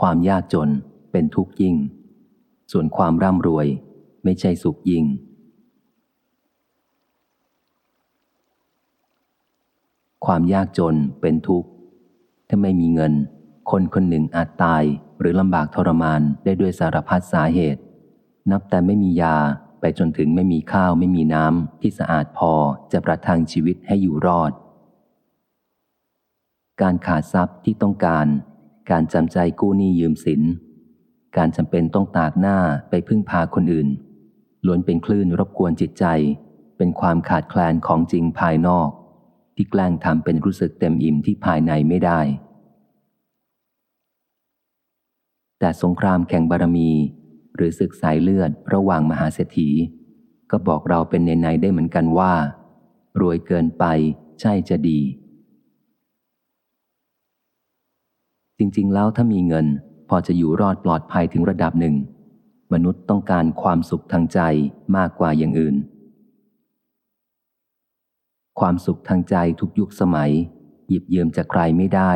ความยากจนเป็นทุกข์ยิ่ง ส่วนความร่ำรวยไม่ใช่สุขยิ่ง ความยากจนเป็นทุกข์ ถ้าไม่มีเงิน คนคนหนึ่งอาจตายหรือลำบากทรมานได้ด้วยสารพัดสาเหตุ นับแต่ไม่มียาไปจนถึงไม่มีข้าวไม่มีน้ำที่สะอาดพอจะประทังชีวิตให้อยู่รอด การขาดทรัพย์ที่ต้องการ การจำใจกู้หนี้ยืมสิน การจำเป็นต้องตากหน้าไปพึ่งพาคนอื่น ล้วนเป็นคลื่นรบกวนจิตใจ เป็นความขาดแคลนของจริงภายนอก ที่แกล้งทำเป็นรู้สึกเต็มอิ่มที่ภายในไม่ได้ แต่สงครามแข่งบารมี หรือศึกสายเลือดระหว่างมหาเศรษฐี ก็บอกเราเป็นในในได้เหมือนกันว่า รวยเกินไปใช่จะดี จริง ๆ แล้วถ้ามีเงิน พอจะอยู่รอดปลอดภัยถึงระดับหนึ่ง มนุษย์ต้องการความสุขทางใจมากกว่าอย่างอื่น ความสุขทางใจทุกยุคสมัย หยิบยืมจากใครไม่ได้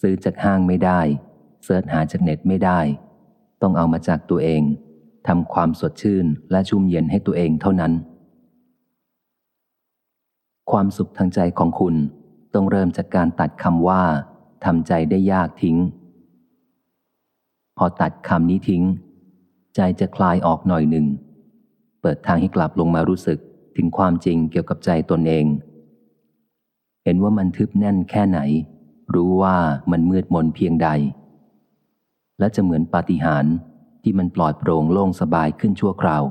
ซื้อจากห้างไม่ได้เสิร์ชหาจากเน็ตไม่ได้ ต้องเอามาจากตัวเองทำความสดชื่นและชุ่มเย็นให้ตัวเองเท่านั้น ความสุขทางใจของคุณต้องเริ่มจากการตัดคำว่า ทำใจได้ยากทิ้ง พอตัดคำนี้ทิ้ง ใจจะคลายออกหน่อยหนึ่ง เปิดทางให้กลับลงมารู้สึกถึงความจริงเกี่ยวกับใจตนเอง เห็นว่ามันทึบแน่นแค่ไหน รู้ว่ามันมืดมนเพียงใด และจะเหมือนปาฏิหาริย์ที่มันปลอดโปร่งโล่งสบายขึ้นชั่วคราว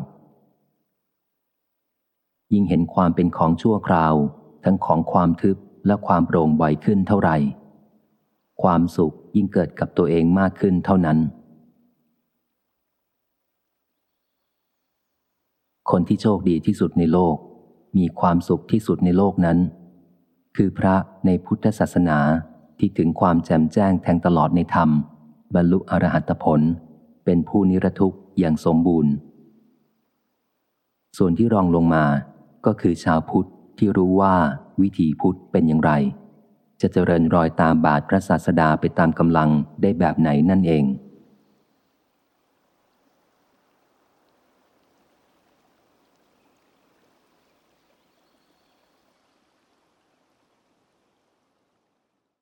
ยิ่งเห็นความเป็นของชั่วคราว ทั้งของความทึบและความโปร่งบ่อยขึ้นเท่าไหร่ ความสุขยิ่งเกิดกับตัวเองมากขึ้นเท่านั้น คนที่โชคดีที่สุดในโลก มีความสุขที่สุดในโลกนั้น คือพระในพุทธศาสนาที่ถึงความแจ่มแจ้งแทงตลอดในธรรม บรรลุอรหัตผล เป็นผู้นิรทุกข์อย่างสมบูรณ์ ส่วนที่รองลงมาก็คือชาวพุทธที่รู้ว่าวิถีพุทธเป็นอย่างไร จะเจริญรอยตามบาทพระศาสดาไปตามกำลังได้แบบไหนนั่นเอง